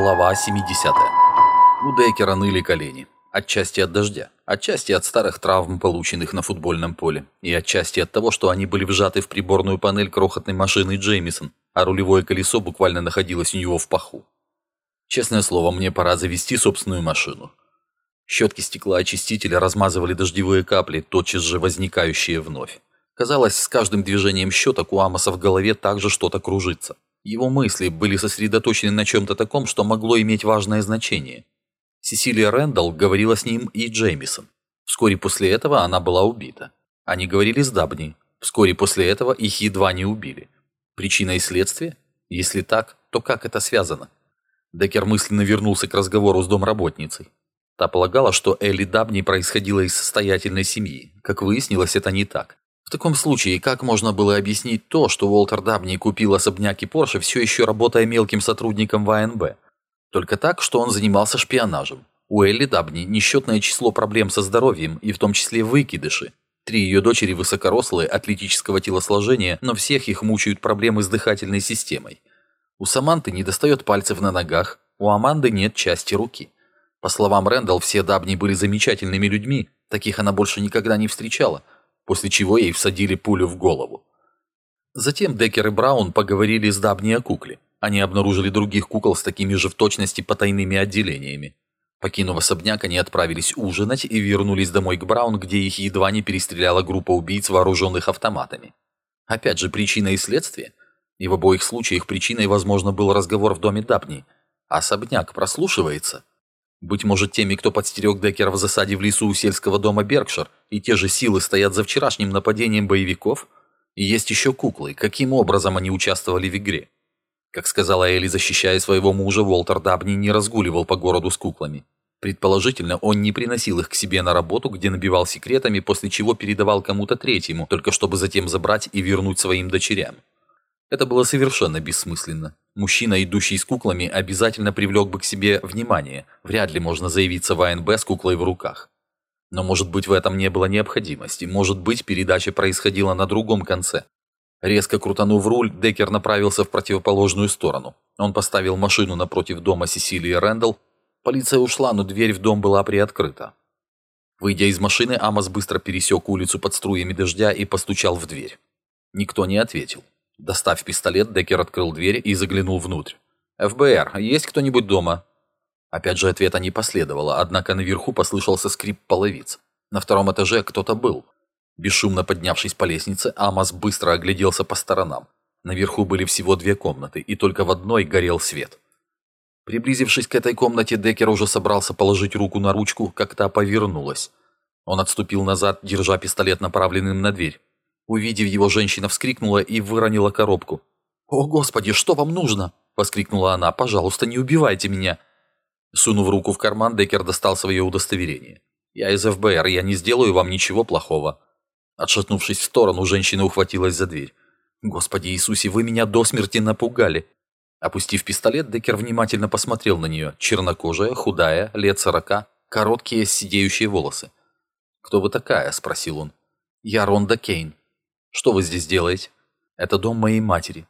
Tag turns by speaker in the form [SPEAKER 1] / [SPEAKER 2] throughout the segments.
[SPEAKER 1] Глава 70. У Деккера ныли колени. Отчасти от дождя, отчасти от старых травм, полученных на футбольном поле, и отчасти от того, что они были вжаты в приборную панель крохотной машины Джеймисон, а рулевое колесо буквально находилось у него в паху. Честное слово, мне пора завести собственную машину. Щетки стеклоочистителя размазывали дождевые капли, тотчас же возникающие вновь. Казалось, с каждым движением щеток у Амоса в голове также что-то кружится. Его мысли были сосредоточены на чем-то таком, что могло иметь важное значение. Сесилия Рэндалл говорила с ним и Джеймисон. Вскоре после этого она была убита. Они говорили с Дабни. Вскоре после этого их едва не убили. Причина и следствие? Если так, то как это связано? Деккер мысленно вернулся к разговору с домработницей. Та полагала, что Элли Дабни происходила из состоятельной семьи. Как выяснилось, это не так. В таком случае, как можно было объяснить то, что Уолтер Дабни купил особняк и Порше, все еще работая мелким сотрудником в АНБ? Только так, что он занимался шпионажем. У Элли Дабни несчетное число проблем со здоровьем, и в том числе выкидыши. Три ее дочери высокорослые, атлетического телосложения, но всех их мучают проблемы с дыхательной системой. У Саманты не достает пальцев на ногах, у Аманды нет части руки. По словам Рэндалл, все Дабни были замечательными людьми, таких она больше никогда не встречала – после чего ей всадили пулю в голову. Затем Деккер и Браун поговорили с Дабни о кукле. Они обнаружили других кукол с такими же в точности потайными отделениями. Покинув особняк, они отправились ужинать и вернулись домой к Браун, где их едва не перестреляла группа убийц, вооруженных автоматами. Опять же, причина и следствие. И в обоих случаях причиной, возможно, был разговор в доме Дабни. Особняк прослушивается. Быть может, теми, кто подстерег Деккера в засаде в лесу у сельского дома Беркшир, и те же силы стоят за вчерашним нападением боевиков? И есть еще куклы. Каким образом они участвовали в игре? Как сказала Элли, защищая своего мужа, Уолтер Дабни не разгуливал по городу с куклами. Предположительно, он не приносил их к себе на работу, где набивал секретами, после чего передавал кому-то третьему, только чтобы затем забрать и вернуть своим дочерям. Это было совершенно бессмысленно. Мужчина, идущий с куклами, обязательно привлек бы к себе внимание. Вряд ли можно заявиться в АНБ с куклой в руках. Но может быть в этом не было необходимости, может быть передача происходила на другом конце. Резко крутанув руль, Деккер направился в противоположную сторону. Он поставил машину напротив дома Сесилии Рэндалл. Полиция ушла, но дверь в дом была приоткрыта. Выйдя из машины, Амос быстро пересек улицу под струями дождя и постучал в дверь. Никто не ответил. Достав пистолет, Деккер открыл дверь и заглянул внутрь. «ФБР, есть кто-нибудь дома?» Опять же ответа не последовало, однако наверху послышался скрип половиц. На втором этаже кто-то был. Бесшумно поднявшись по лестнице, Амос быстро огляделся по сторонам. Наверху были всего две комнаты, и только в одной горел свет. Приблизившись к этой комнате, Деккер уже собрался положить руку на ручку, как та повернулась. Он отступил назад, держа пистолет направленным на дверь. Увидев его, женщина вскрикнула и выронила коробку. «О, Господи, что вам нужно?» – воскликнула она. «Пожалуйста, не убивайте меня!» Сунув руку в карман, Деккер достал свое удостоверение. «Я из ФБР, я не сделаю вам ничего плохого». Отшатнувшись в сторону, женщина ухватилась за дверь. «Господи Иисусе, вы меня до смерти напугали!» Опустив пистолет, Деккер внимательно посмотрел на нее. Чернокожая, худая, лет сорока, короткие сидеющие волосы. «Кто вы такая?» – спросил он. «Я Ронда Кейн». Что вы здесь делаете? Это дом моей матери.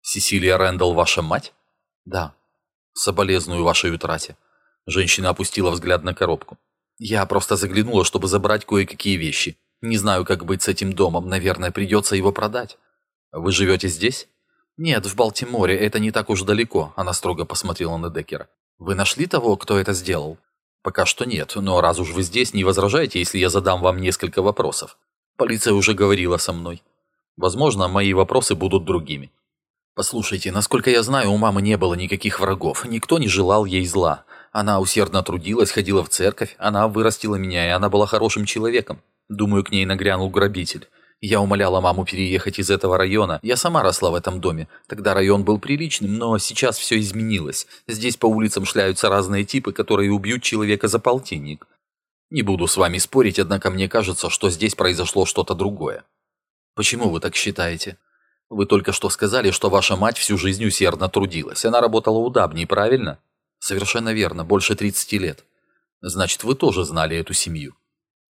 [SPEAKER 1] Сесилия Рэндалл ваша мать? Да. Соболезную вашей утрате. Женщина опустила взгляд на коробку. Я просто заглянула, чтобы забрать кое-какие вещи. Не знаю, как быть с этим домом. Наверное, придется его продать. Вы живете здесь? Нет, в Балтиморе. Это не так уж далеко. Она строго посмотрела на Деккера. Вы нашли того, кто это сделал? Пока что нет, но раз уж вы здесь, не возражаете, если я задам вам несколько вопросов. Полиция уже говорила со мной. Возможно, мои вопросы будут другими. Послушайте, насколько я знаю, у мамы не было никаких врагов. Никто не желал ей зла. Она усердно трудилась, ходила в церковь, она вырастила меня, и она была хорошим человеком. Думаю, к ней нагрянул грабитель. Я умоляла маму переехать из этого района. Я сама росла в этом доме. Тогда район был приличным, но сейчас все изменилось. Здесь по улицам шляются разные типы, которые убьют человека за полтинник. Не буду с вами спорить, однако мне кажется, что здесь произошло что-то другое. Почему вы так считаете? Вы только что сказали, что ваша мать всю жизнь усердно трудилась. Она работала у Дабни, правильно? Совершенно верно, больше 30 лет. Значит, вы тоже знали эту семью.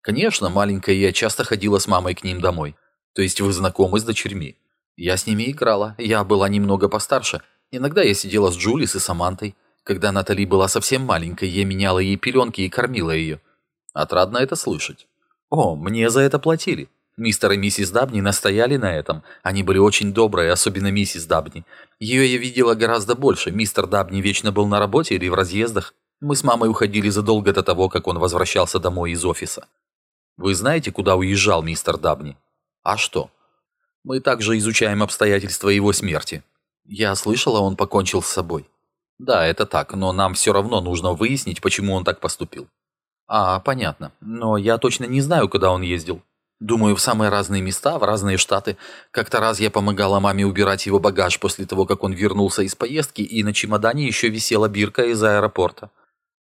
[SPEAKER 1] Конечно, маленькая я часто ходила с мамой к ним домой. То есть вы знакомы с дочерьми. Я с ними играла, я была немного постарше. Иногда я сидела с Джулис и Самантой. Когда Натали была совсем маленькой, я меняла ей пеленки и кормила ее. Отрадно это слышать. О, мне за это платили. Мистер и миссис Дабни настояли на этом. Они были очень добрые, особенно миссис Дабни. Ее я видела гораздо больше. Мистер Дабни вечно был на работе или в разъездах. Мы с мамой уходили задолго до того, как он возвращался домой из офиса. Вы знаете, куда уезжал мистер Дабни? А что? Мы также изучаем обстоятельства его смерти. Я слышала, он покончил с собой. Да, это так, но нам все равно нужно выяснить, почему он так поступил. А, понятно. Но я точно не знаю, куда он ездил. Думаю, в самые разные места, в разные штаты. Как-то раз я помогала маме убирать его багаж после того, как он вернулся из поездки, и на чемодане еще висела бирка из аэропорта.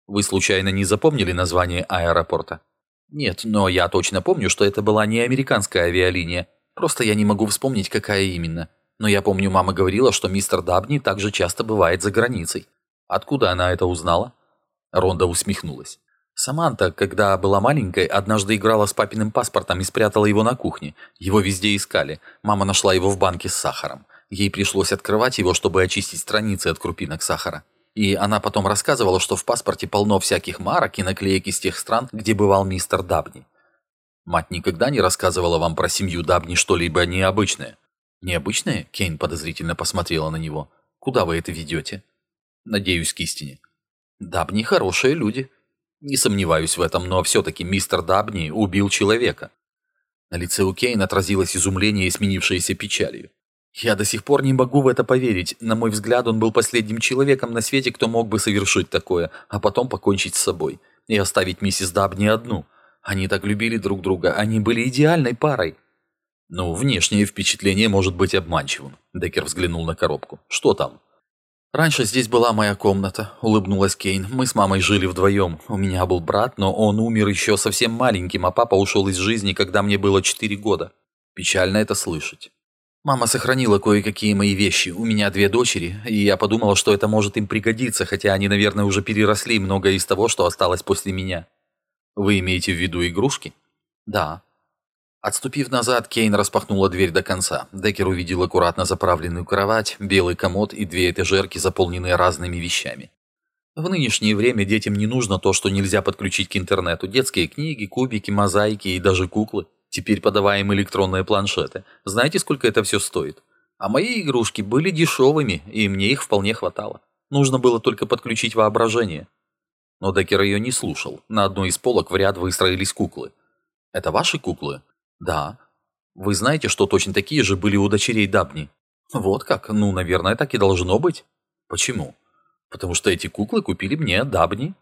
[SPEAKER 1] Вы случайно не запомнили название аэропорта? Нет, но я точно помню, что это была не американская авиалиния. Просто я не могу вспомнить, какая именно. Но я помню, мама говорила, что мистер Дабни также часто бывает за границей. Откуда она это узнала? Ронда усмехнулась. Саманта, когда была маленькой, однажды играла с папиным паспортом и спрятала его на кухне. Его везде искали. Мама нашла его в банке с сахаром. Ей пришлось открывать его, чтобы очистить страницы от крупинок сахара. И она потом рассказывала, что в паспорте полно всяких марок и наклеек из тех стран, где бывал мистер Дабни. Мать никогда не рассказывала вам про семью Дабни что-либо необычное. Необычное? Кейн подозрительно посмотрела на него. Куда вы это ведете? Надеюсь, к истине. Дабни хорошие люди. Не сомневаюсь в этом, но все-таки мистер Дабни убил человека. На лице у Кейна отразилось изумление, сменившееся печалью. Я до сих пор не могу в это поверить. На мой взгляд, он был последним человеком на свете, кто мог бы совершить такое, а потом покончить с собой. И оставить миссис Дабни одну. Они так любили друг друга, они были идеальной парой. Ну, внешнее впечатление может быть обманчивым. Деккер взглянул на коробку. Что там? «Раньше здесь была моя комната», — улыбнулась Кейн. «Мы с мамой жили вдвоем. У меня был брат, но он умер еще совсем маленьким, а папа ушел из жизни, когда мне было четыре года. Печально это слышать». Мама сохранила кое-какие мои вещи. У меня две дочери, и я подумала, что это может им пригодиться, хотя они, наверное, уже переросли многое из того, что осталось после меня. Вы имеете в виду игрушки? Да. Отступив назад, Кейн распахнула дверь до конца. Деккер увидел аккуратно заправленную кровать, белый комод и две этажерки, заполненные разными вещами. В нынешнее время детям не нужно то, что нельзя подключить к интернету. Детские книги, кубики, мозаики и даже куклы. Теперь подаваем электронные планшеты. Знаете, сколько это все стоит? А мои игрушки были дешевыми, и мне их вполне хватало. Нужно было только подключить воображение. Но Деккер ее не слушал. На одной из полок в ряд выстроились куклы. «Это ваши куклы?» «Да». «Вы знаете, что точно такие же были у дочерей Дабни?» «Вот как? Ну, наверное, так и должно быть». «Почему?» «Потому что эти куклы купили мне Дабни».